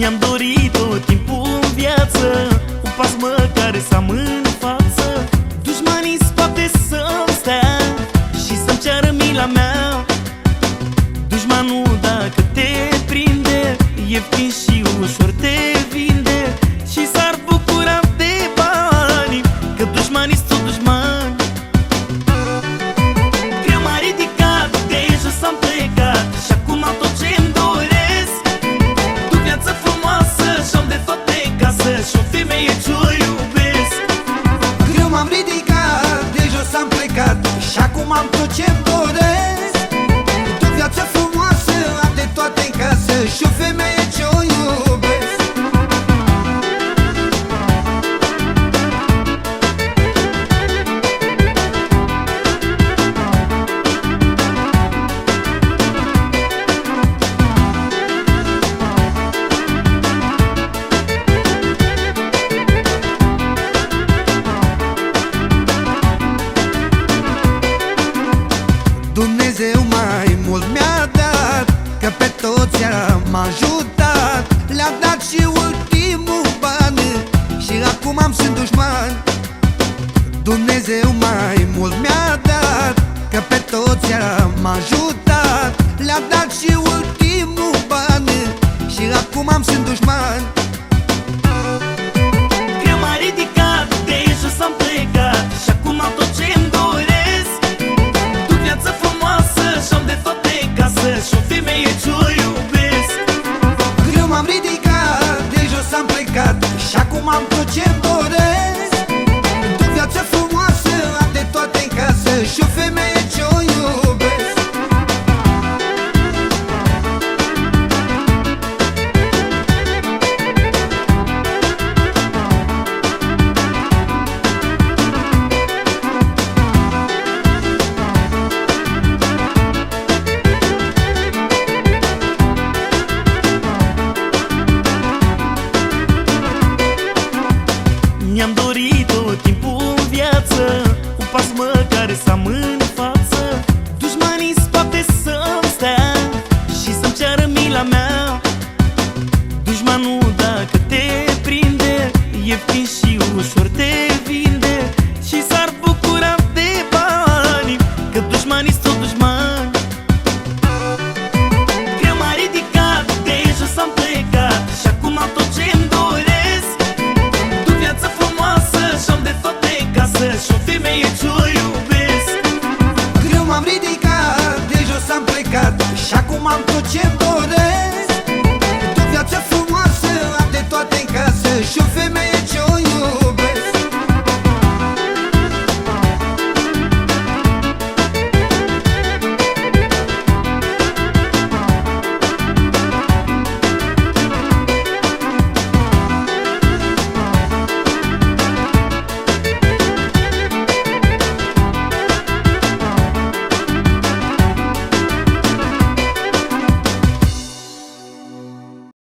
Mi-am dorit tot timpul în viață Un pas măcar să am în față. Dușmanii spate să-mi stea Și să-mi ceară mila mea. Dușmanul dacă te prinde e Ieftin și ușor te mult mi-a dat Că pe toți am ajutat. Le-a dat și ultimul ban Și acum am sunt dușman. Dumnezeu mai mult mi-a dat Că pe toți am ajutat. Le-a dat și Și acum am tot ce Mi-am dorit tot timpul în viață Un pas măcar să am în față Dușmanii spate să-mi stea Și să-mi ceară mila mea Dușmanul dacă te prinde E fiș. mam to cię